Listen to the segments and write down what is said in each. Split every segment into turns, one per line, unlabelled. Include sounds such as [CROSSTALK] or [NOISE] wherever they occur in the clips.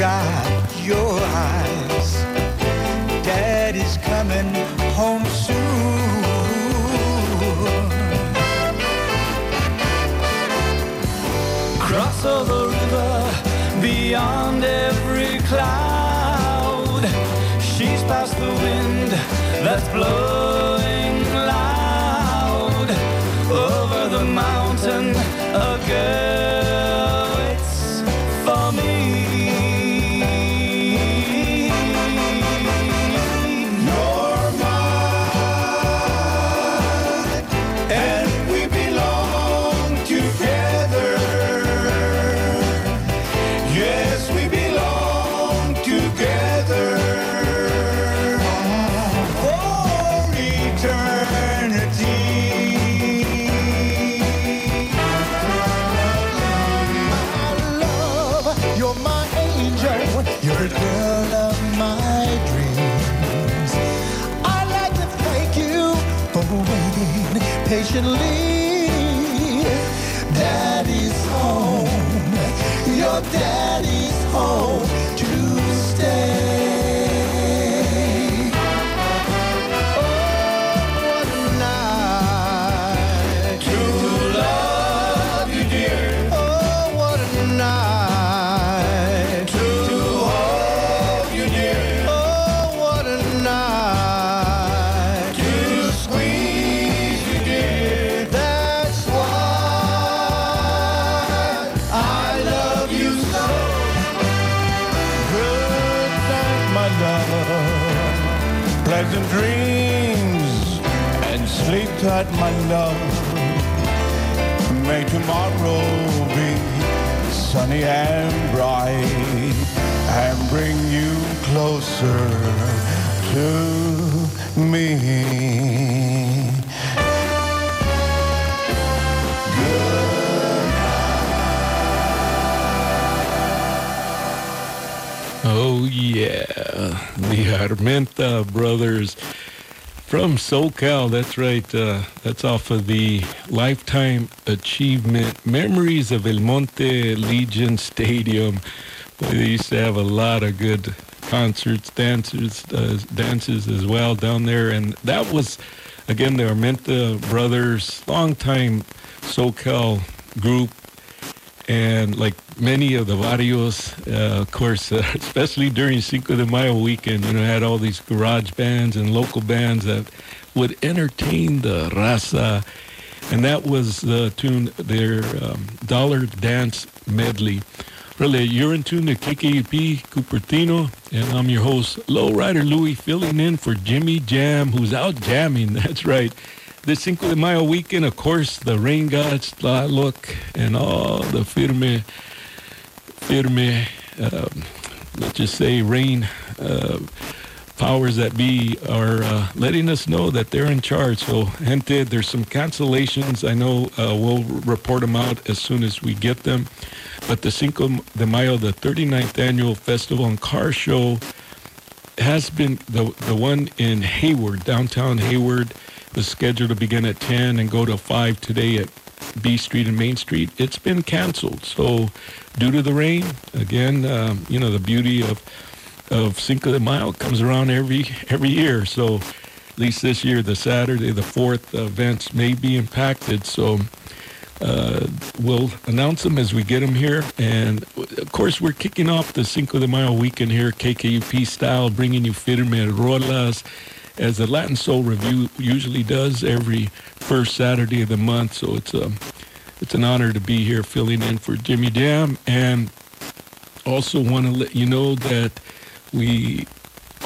dry your eyes. Daddy's coming home soon. Cross over river beyond every cloud. She's past the wind that's blowing patiently. My love. May tomorrow be sunny and bright and bring you closer to me.
Oh yeah, the Armenta brothers from SoCal. That's right. Uh, that's off of the Lifetime Achievement Memories of El Monte Legion Stadium. Boy, they used to have a lot of good concerts, dancers, uh, dances as well down there, and that was again the Armenta brothers, longtime SoCal group and like many of the barrios, uh, of course, uh, [LAUGHS] especially during Cinco de Mayo weekend, you know, had all these garage bands and local bands that would entertain the raza. And that was the tune, their um, Dollar Dance Medley. Really, you're in tune to KKUP Cupertino, and I'm your host, Lowrider Louie, filling in for Jimmy Jam, who's out jamming. [LAUGHS] That's right. The Cinco de Mayo weekend, of course, the rain gods, look, and all the firme, um, let's just say rain uh, powers that be are uh, letting us know that they're in charge. So, gente, there's some cancellations. I know uh, we'll report them out as soon as we get them. But the Cinco de Mayo, the 39th annual festival and car show, has been the the one in Hayward, downtown Hayward, was scheduled to begin at 10 and go to 5 today at B Street and Main Street. It's been canceled. So, due to the rain, again, um, you know, the beauty of of Cinco de Mayo comes around every every year. So at least this year, the Saturday, the fourth events may be impacted. So uh, we'll announce them as we get them here. And of course, we're kicking off the Cinco de Mayo weekend here, KKUP style, bringing you Firme as the Latin Soul Review usually does every first Saturday of the month. So it's a it's an honor to be here filling in for Jimmy Jam. and also want to let you know that we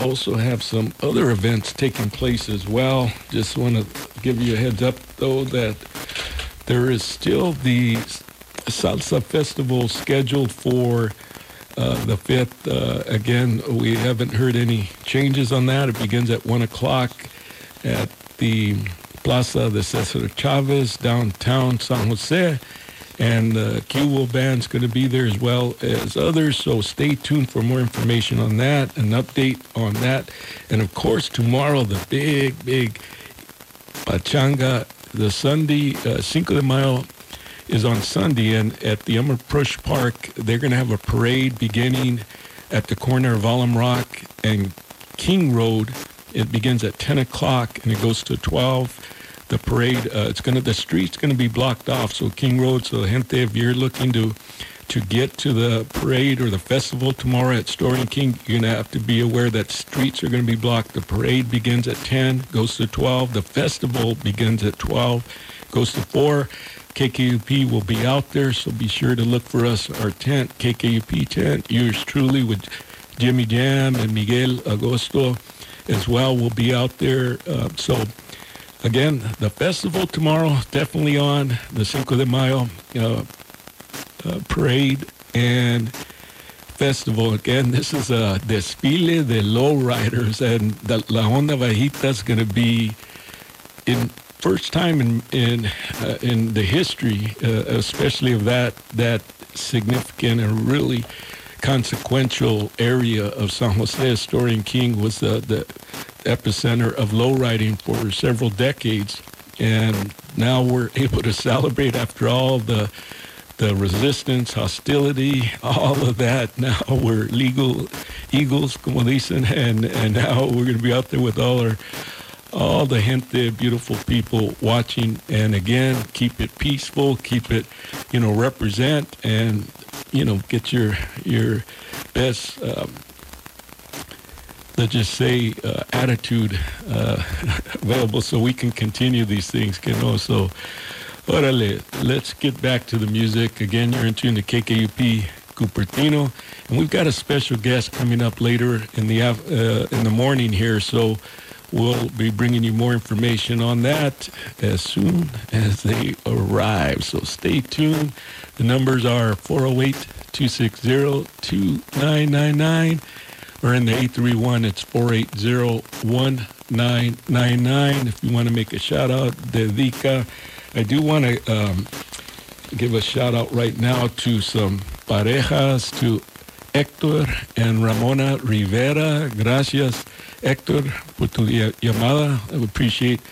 also have some other events taking place as well. Just want to give you a heads up, though, that there is still the Salsa Festival scheduled for uh, the 5th. Uh, again, we haven't heard any changes on that. It begins at 1 o'clock at the Plaza de Cesar Chavez, downtown San Jose and the Cubo band's going to be there as well as others. So stay tuned for more information on that, an update on that, and of course tomorrow the big, big pachanga, the Sunday uh, Cinco de Mayo is on Sunday, and at the Emma Prusch Park they're going to have a parade beginning at the corner of Alum Rock and King Road. It begins at 10 o'clock and it goes to 12 the parade. Uh, it's going to the street's going to be blocked off. So King Road. So gente, if you're looking to to get to the parade or the festival tomorrow at Story King, you're going to have to be aware that streets are going to be blocked. The parade begins at 10, goes to 12. The festival begins at 12, goes to 4. KKUP will be out there, so be sure to look for us, our tent, KKUP tent. Yours truly with Jimmy Jam and Miguel Agosto as well will be out there. Uh, so again, the festival tomorrow definitely on the Cinco de Mayo uh, uh, parade and festival. Again, this is a desfile de lowriders, and the La Onda Bajita is going to be in first time in in uh, in the history, uh, especially of that that significant and really consequential area of San Jose. Historian King was the, the epicenter of lowriding for several decades. And now we're [LAUGHS] able to celebrate after all the the resistance, hostility, [LAUGHS] all of that. Now we're legal eagles, como dicen, [LAUGHS] and, and now we're going to be out there with all our all the gente, beautiful people watching. And again, keep it peaceful, keep it, you know, represent, and you know, get your your best. Um, let's just say, uh, attitude uh, [LAUGHS] available so we can continue these things, you know. So, orale, let's get back to the music. Again, you're in tune to KKUP Cupertino, and we've got a special guest coming up later in the uh, in the morning here. So. We'll be bringing you more information on that as soon as they arrive. So stay tuned. The numbers are 408 260 2999 or in the 831, it's 480-1999. If you want to make a shout out, dedica. I do want to um, give a shout out right now to some parejas, to Héctor and Ramona Rivera. Gracias, Héctor, por tu llamada. I appreciate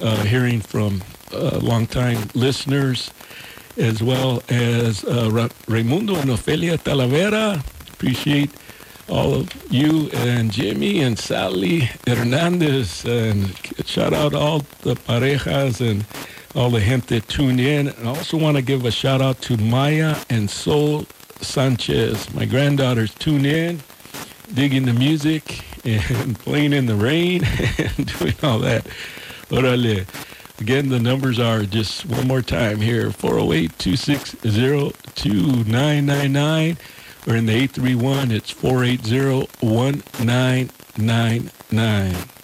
uh, hearing from uh, longtime listeners, as well as uh, Ra- Raimundo and Ofelia Talavera. Appreciate all of you and Jimmy and Sally Hernandez and shout out all the parejas and all the gente tuned in. And I also want to give a shout out to Maya and Sol Sanchez. My granddaughters tuned in, digging the music [LAUGHS] and playing in the rain [LAUGHS] and doing all that. Orale. Again, the numbers are just one more time here 408 260 2999 or in the 831, it's 480 1999.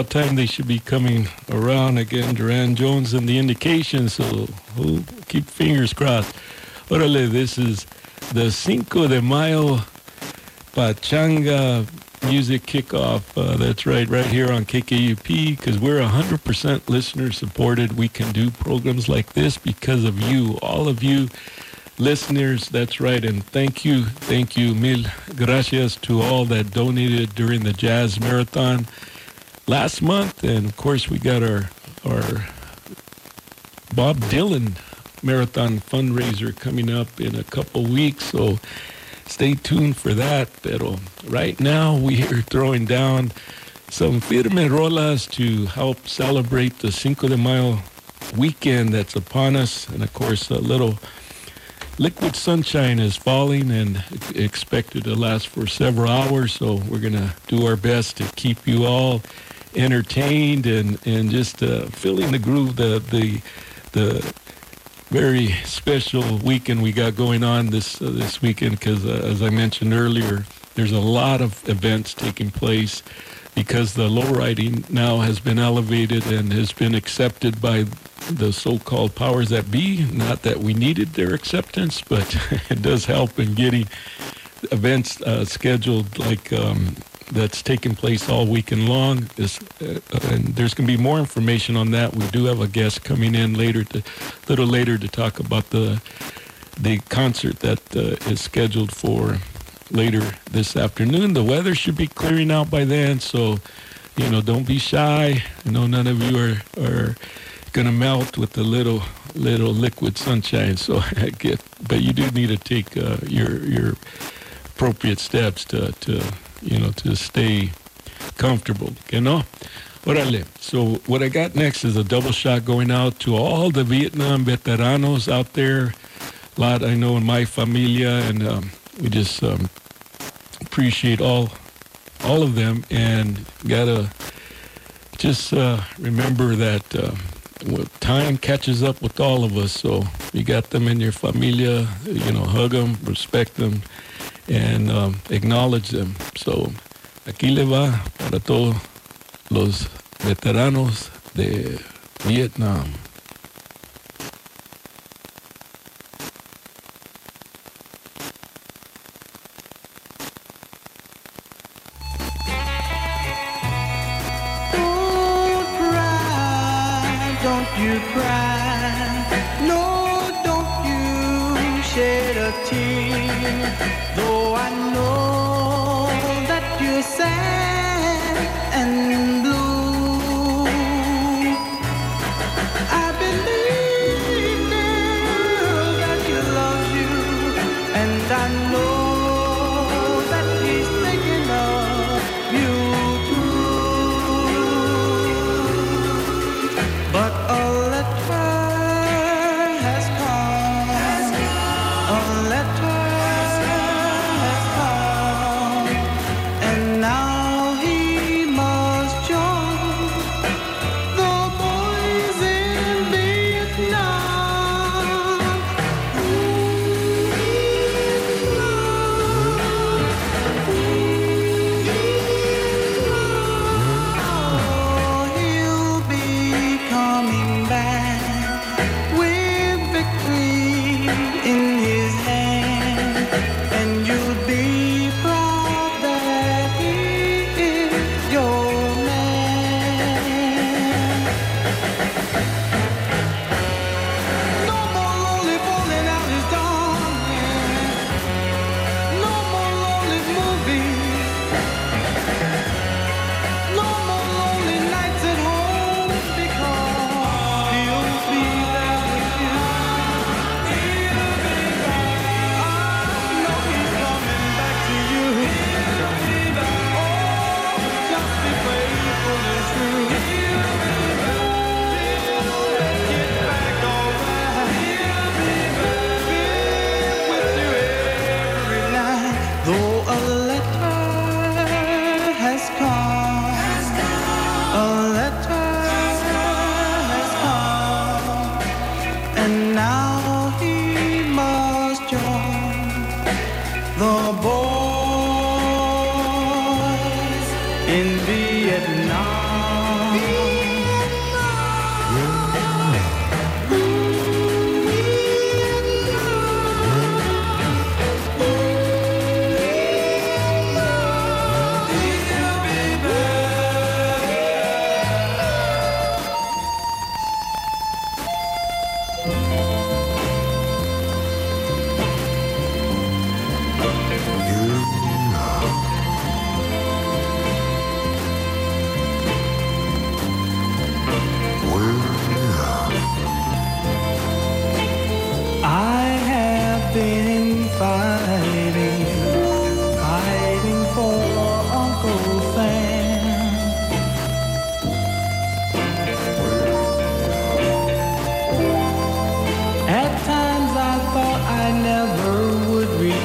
About time they should be coming around again. Durand Jones and the indication, so we'll keep fingers crossed. Orale, this is the Cinco de Mayo Pachanga music kickoff. Uh, that's right, right here on KKUP, because we're 100% listener supported. We can do programs like this because of you, all of you listeners. That's right, and thank you, thank you, mil gracias to all that donated during the Jazz Marathon last month, and of course we got our our Bob Dylan Marathon fundraiser coming up in a couple weeks, so stay tuned for that. But um, right now we are throwing down some firme rolas to help celebrate the Cinco de Mayo weekend that's upon us. And of course, a little liquid sunshine is falling and expected to last for several hours. So we're going to do our best to keep you all entertained and, and just uh, feeling the groove, the, the, the very special weekend we got going on this uh, this weekend because, uh, as I mentioned earlier, there's a lot of events taking place because the low riding now has been elevated and has been accepted by the so-called powers that be. Not that we needed their acceptance, but [LAUGHS] it does help in getting events uh, scheduled like um, that's taking place all weekend long. This, uh, and there's going to be more information on that. We do have a guest coming in later, a little later, to talk about the the concert that uh, is scheduled for later this afternoon. The weather should be clearing out by then, so you know, don't be shy. I know none of you are are going to melt with the little little liquid sunshine. So [LAUGHS] get, but you do need to take uh, your your appropriate steps to to you know, to stay comfortable, you know? Orale. So what I got next is a double shot going out to all the Vietnam veteranos out there. A lot I know in my familia, and um, we just um, appreciate all all of them, and gotta just uh, remember that uh, time catches up with all of us. So you got them in your familia, you know, hug them, respect them, and um, acknowledge them. So aquí le va para todos los veteranos de Vietnam.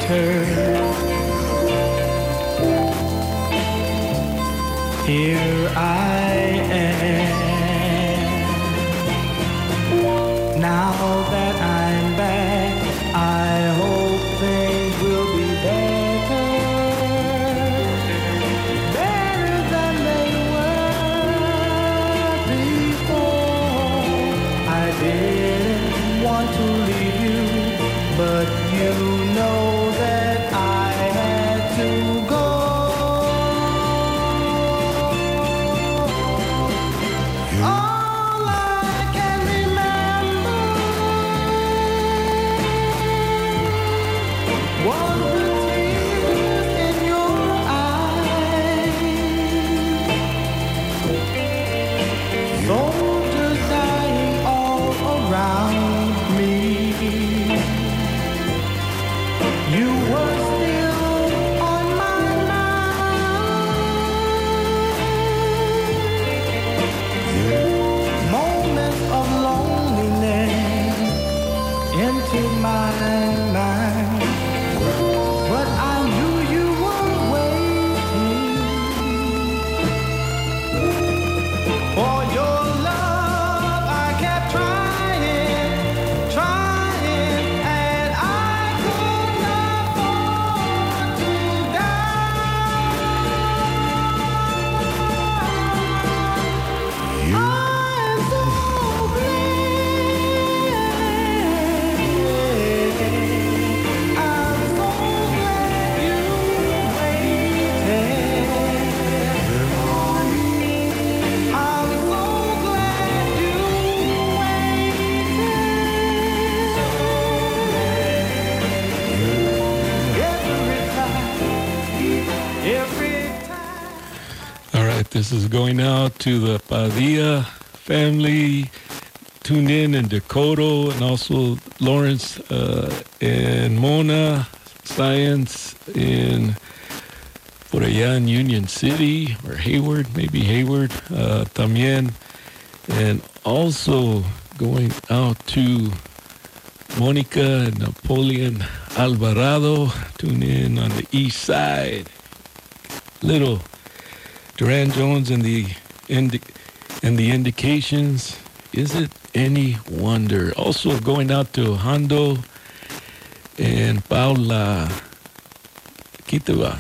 Here I
going out to the Padilla family, tuned in in Dakota, and also Lawrence uh, and Mona, Science in por allá in Union City or Hayward, maybe Hayward, uh, también, and also going out to Monica and Napoleon Alvarado. Tune in on the east side. Little Durand Jones and the indi- and the indications. Is it any wonder? Also going out to Hondo and Paula
Quitova.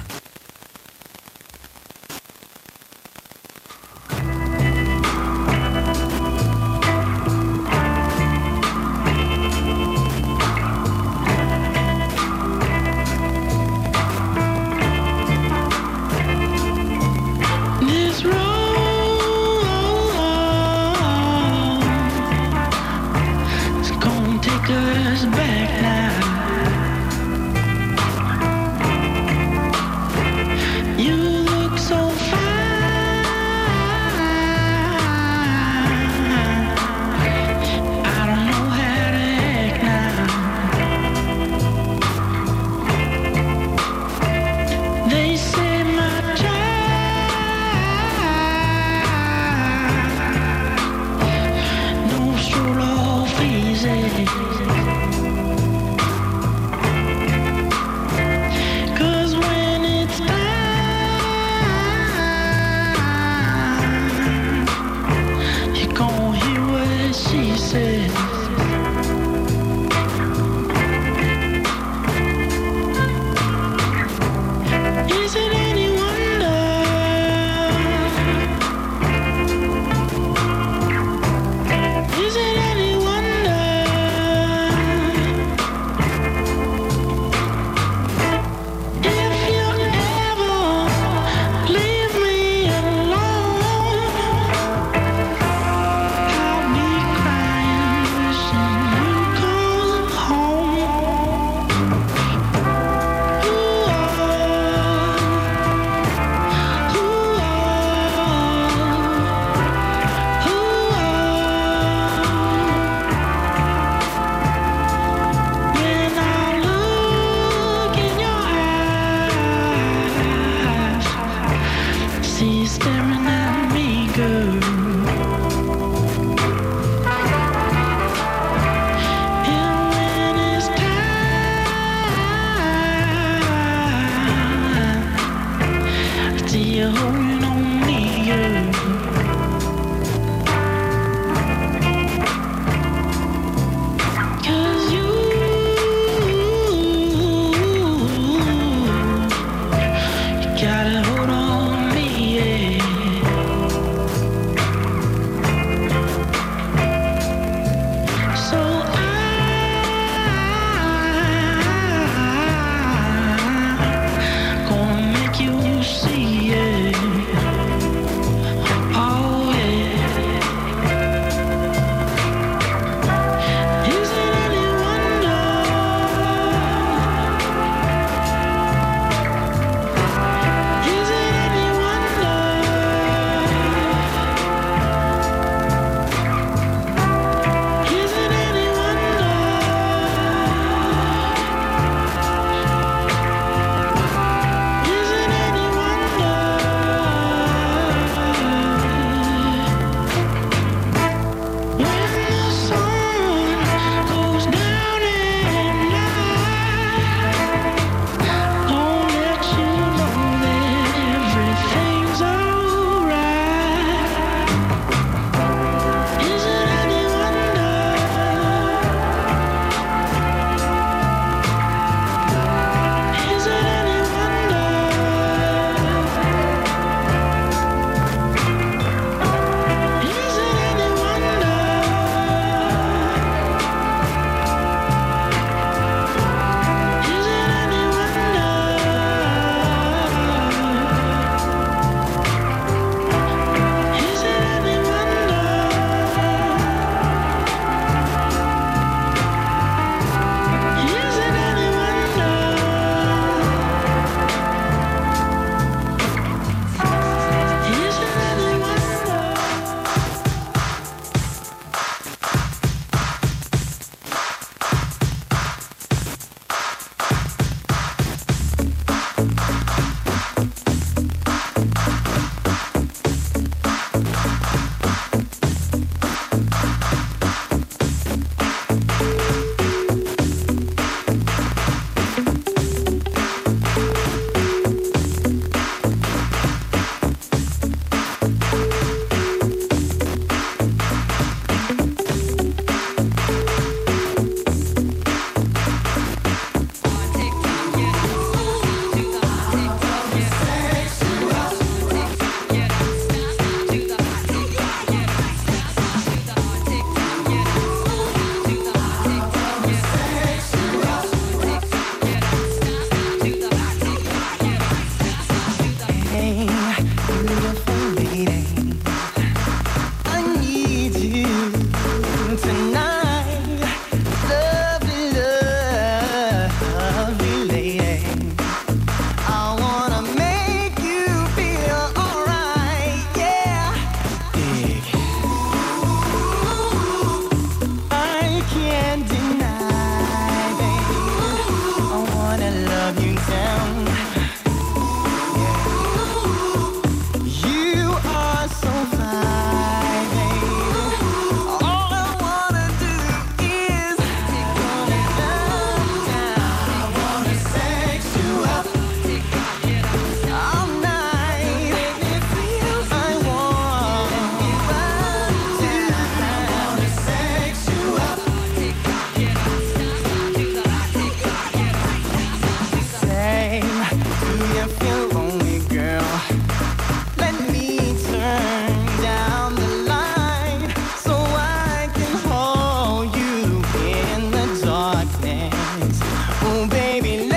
baby, baby,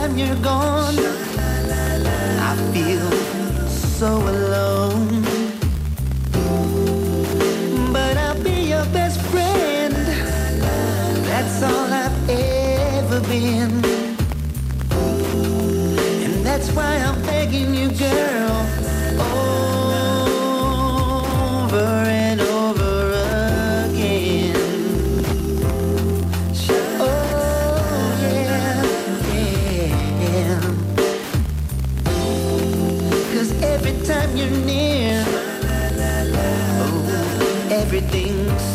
time you're gone, I feel so alone. But I'll be your best friend. That's all I've ever been. And that's why I'm begging you, girl,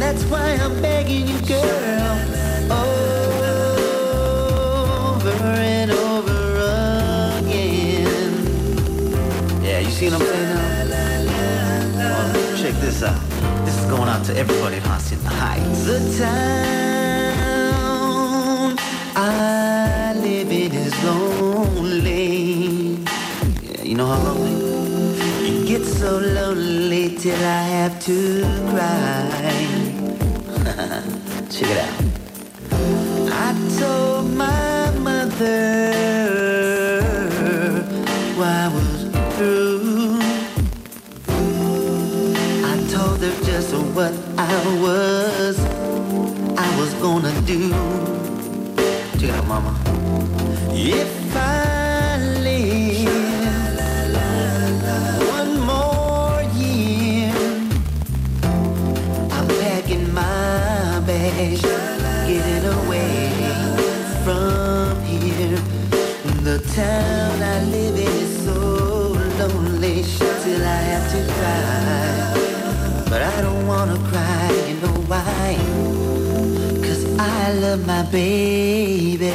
And that's why I'm begging you, girl, over and over again.
Yeah, you see what I'm saying now? Well, check this out. This is going out to everybody in Hacienda Heights.
The town I live in is lonely.
Yeah, you know how lonely?
It gets so lonely till I have to cry.
Check it out.
I told my mother why I was through. I told her just what I was, I was gonna do.
Check it out, mama.
If I bags, getting away from here. The town I live in is so lonely till I have to cry. But I don't wanna cry, you know why? Cause I love my baby.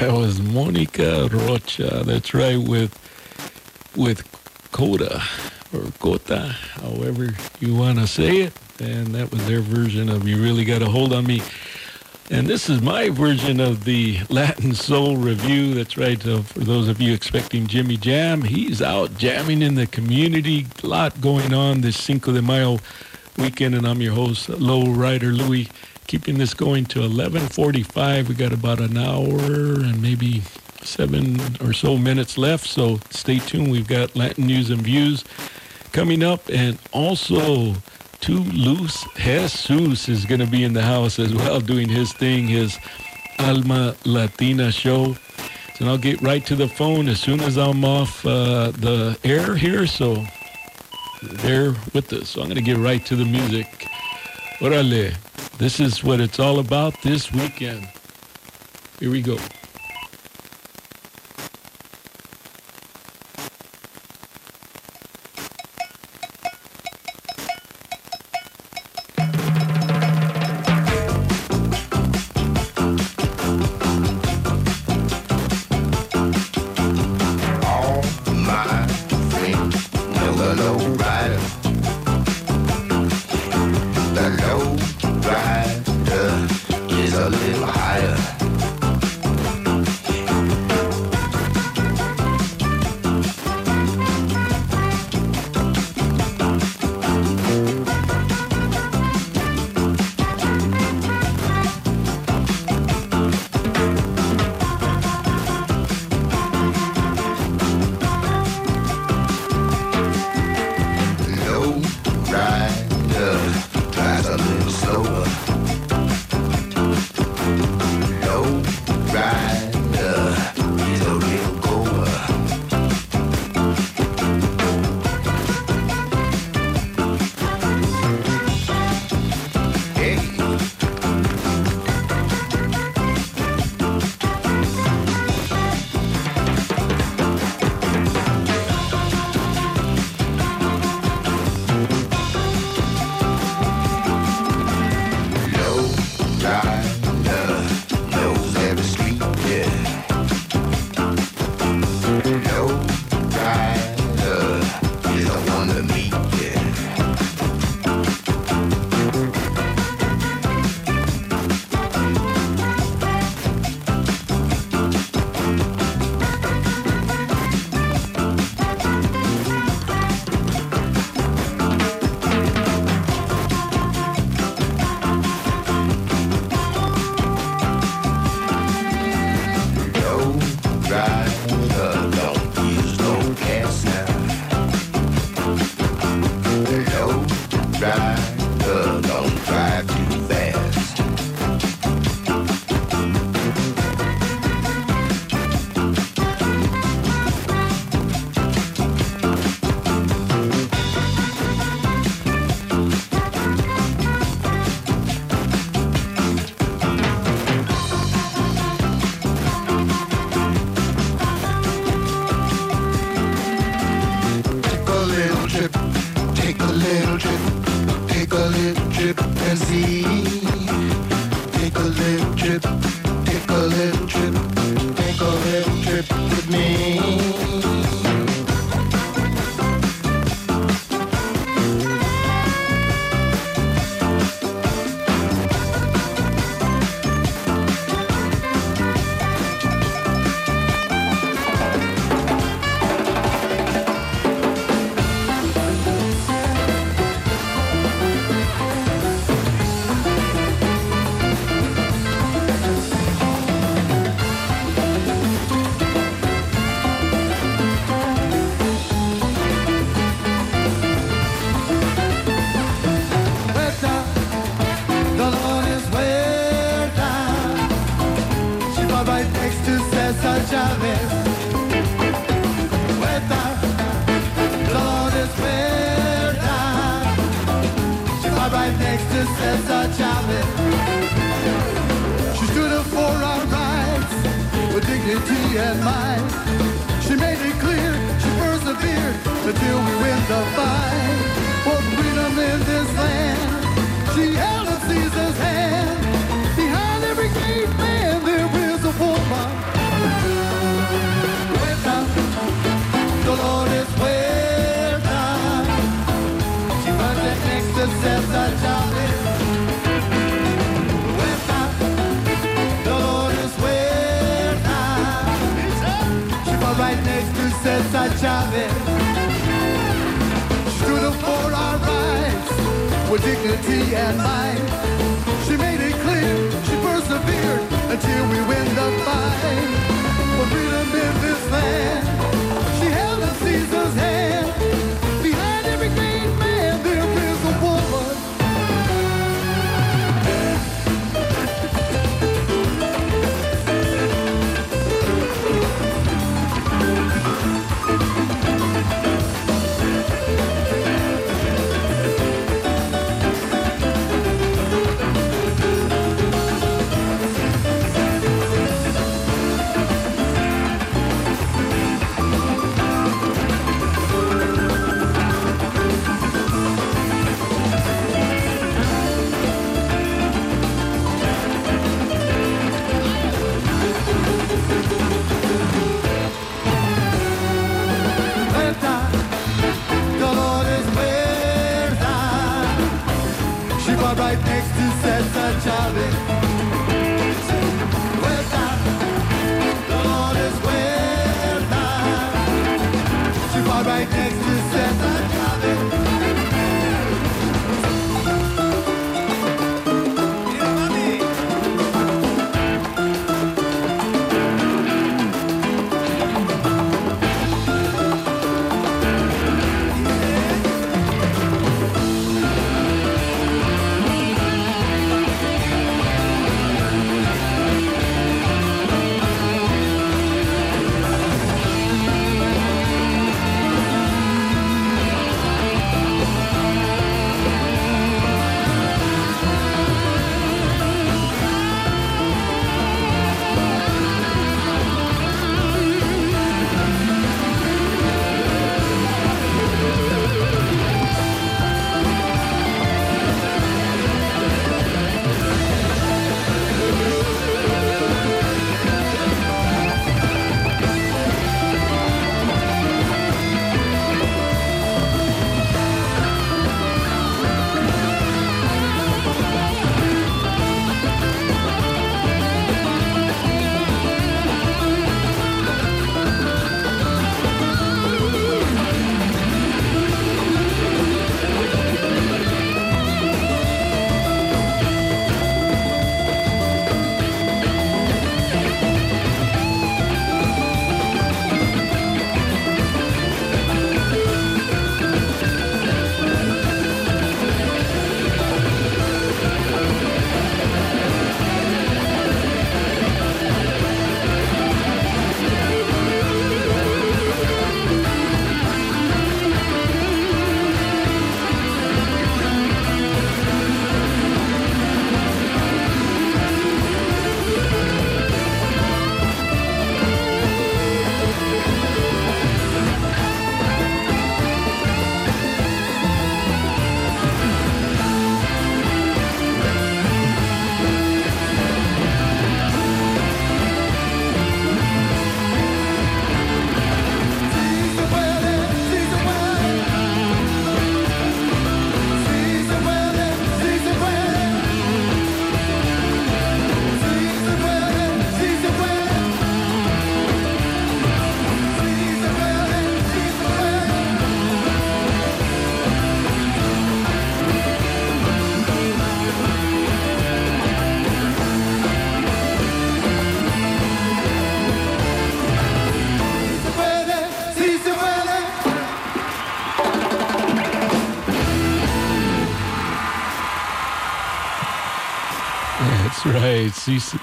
That
was Monica Rocha. That's right, with with Coda or Cota, however you want to say it. And that was their version of "You Really Got a Hold on Me." And this is my version of the Latin Soul Review. That's right. Uh, for those of you expecting Jimmy Jam, he's out jamming in the community. A lot going on this Cinco de Mayo weekend, and I'm your host, Low Rider Louie, keeping this going to 11:45. We got about an hour and maybe seven or so minutes left, so stay tuned. We've got Latin news and views coming up, and also Too Loose Jesus is going to be in the house as well, [LAUGHS] doing his thing, his Alma Latina show. So I'll get right to the phone as soon as I'm off uh, the air here. So bear with us. So I'm going to get right to the music. Orale. This is what it's all about this weekend. Here we go.
Take a little trip and see. Take a little trip, take a little trip, take a little trip with me.
That's right. Sí se,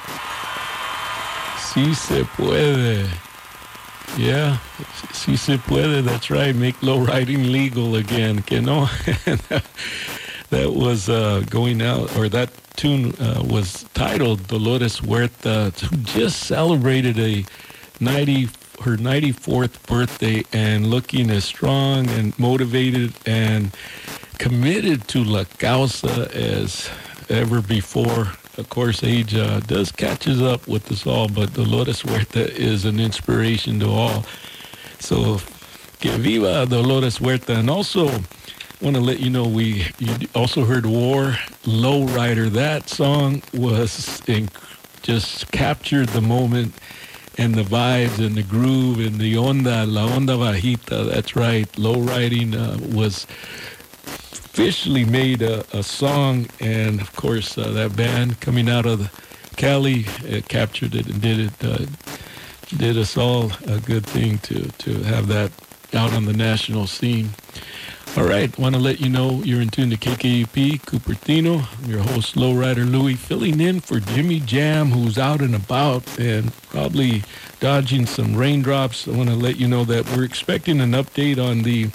sí se puede. Yeah, sí se puede. That's right. Make low riding legal again. Que no. [LAUGHS] that was uh, going out, or that tune uh, was titled Dolores Huerta, who just celebrated a 90 her 94th birthday and looking as strong and motivated and committed to La Causa as ever before. Of course, age uh, does catches up with us all, but Dolores Huerta is an inspiration to all. So, que viva Dolores Huerta. And also, want to let you know we you also heard War Lowrider. That song was in, just captured the moment and the vibes and the groove and the onda, la onda bajita. That's right. Low riding uh, was officially made a, a song, and of course uh, that band coming out of Cali uh, captured it and did it. Uh, did us all a good thing to to have that out on the national scene. All right, want to let you know you're in tune to KKUP Cupertino. I'm your host, Lowrider Louie, filling in for Jimmy Jam, who's out and about and probably dodging some raindrops. I want to let you know that we're expecting an update on the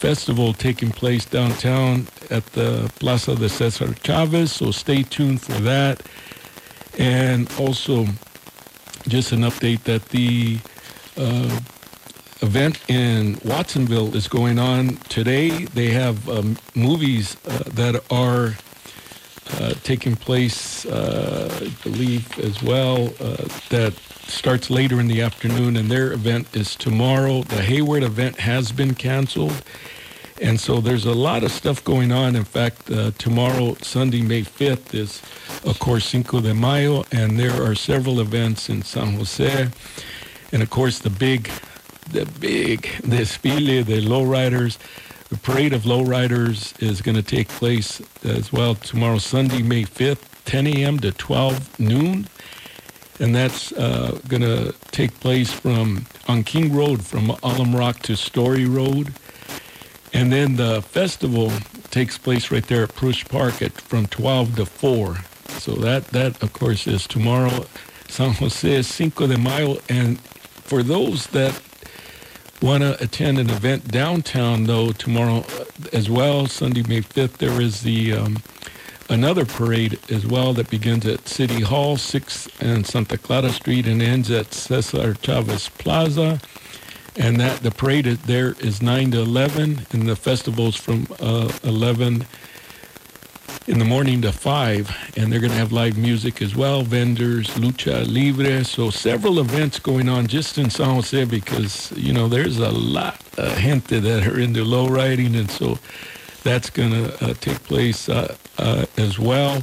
festival taking place downtown at the Plaza de Cesar Chavez, so stay tuned for that. And also, just an update that the uh, event in Watsonville is going on today. They have um, movies uh, that are uh, taking place, uh, I believe, as well, uh, that starts later in the afternoon, and their event is tomorrow. The Hayward event has been canceled. And so there's a lot of stuff going on. In fact, uh, tomorrow, Sunday, May 5th, is, of course, Cinco de Mayo, and there are several events in San Jose. And of course, the big, the big desfile, the lowriders, the parade of lowriders is going to take place as well tomorrow, Sunday, May 5th, 10 a.m. to 12 noon. And that's uh, going to take place from on King Road from Alum Rock to Story Road. And then the festival takes place right there at Prusch Park at from 12 to 4. So that, that of course, is tomorrow. San Jose Cinco de Mayo. And for those that want to attend an event downtown, though, tomorrow uh, as well, Sunday, May 5th, there is the um, another parade as well that begins at City Hall, 6th and Santa Clara Street, and ends at Cesar Chavez Plaza. And that the parade there is 9 to 11 and the festivals from uh, 11 in the morning to 5 and they're going to have live music as well vendors lucha libre. So several events going on just in san jose because you know there's a lot of gente that are into low riding and so that's going to uh, take place uh, uh, as well.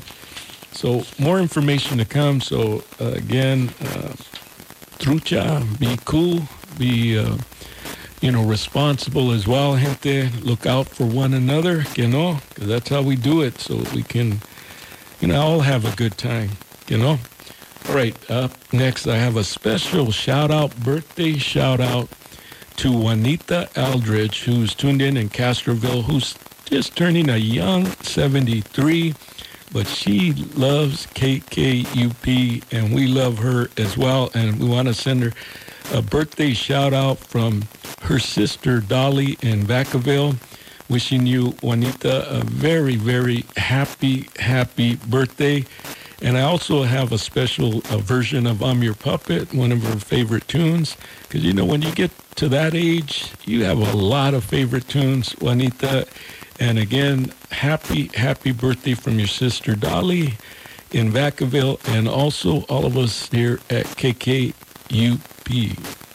So more information to come. So uh, again uh, trucha be cool be uh, you know responsible as well gente look out for one another you know 'cause that's how we do it so we can you know all have a good time you know all right up next i have a special shout out birthday shout out to juanita aldridge who's tuned in in castroville who's just turning a young 73 but she loves KKUP and we love her as well. And we want to send her a birthday shout out from her sister Dolly in Vacaville. Wishing you, Juanita, a very, very happy, happy birthday. And I also have a special version of I'm Your Puppet, one of her favorite tunes. Because, you know, when you get to that age, you have a lot of favorite tunes, Juanita. And again, happy, happy birthday from your sister Dolly in Vacaville and also all of us here at KKUP.
Happy,